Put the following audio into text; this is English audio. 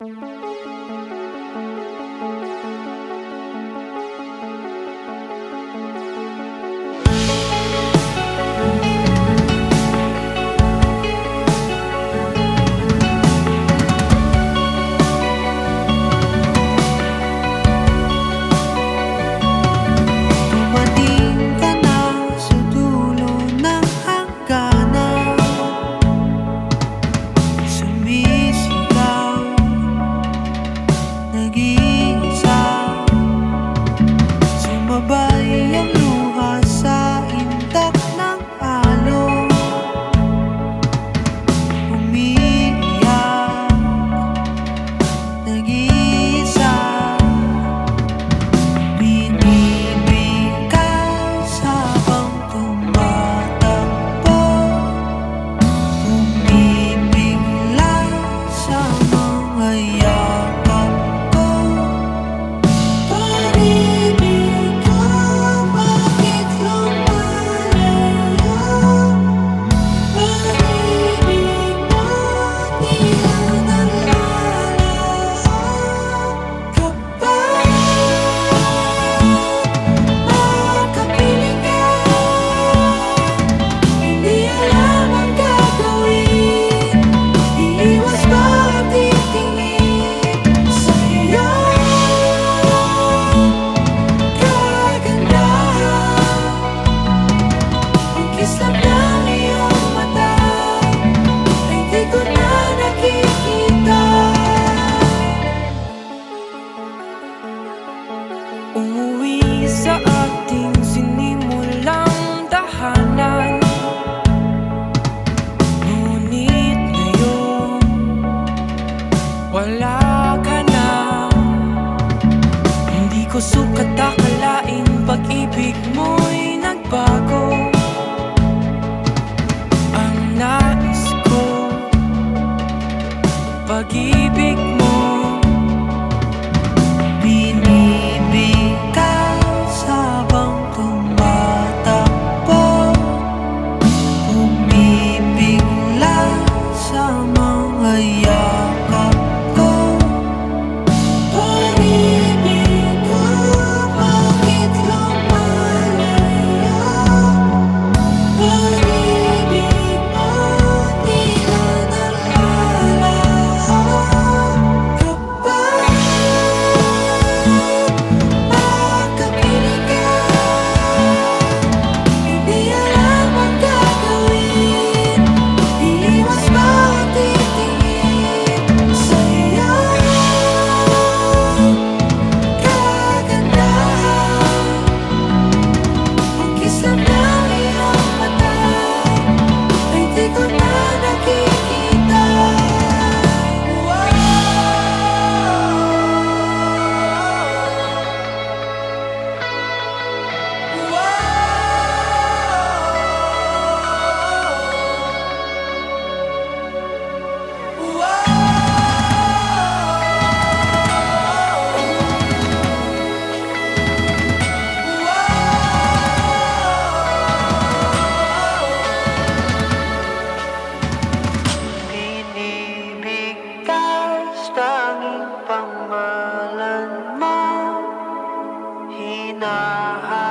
ko nah.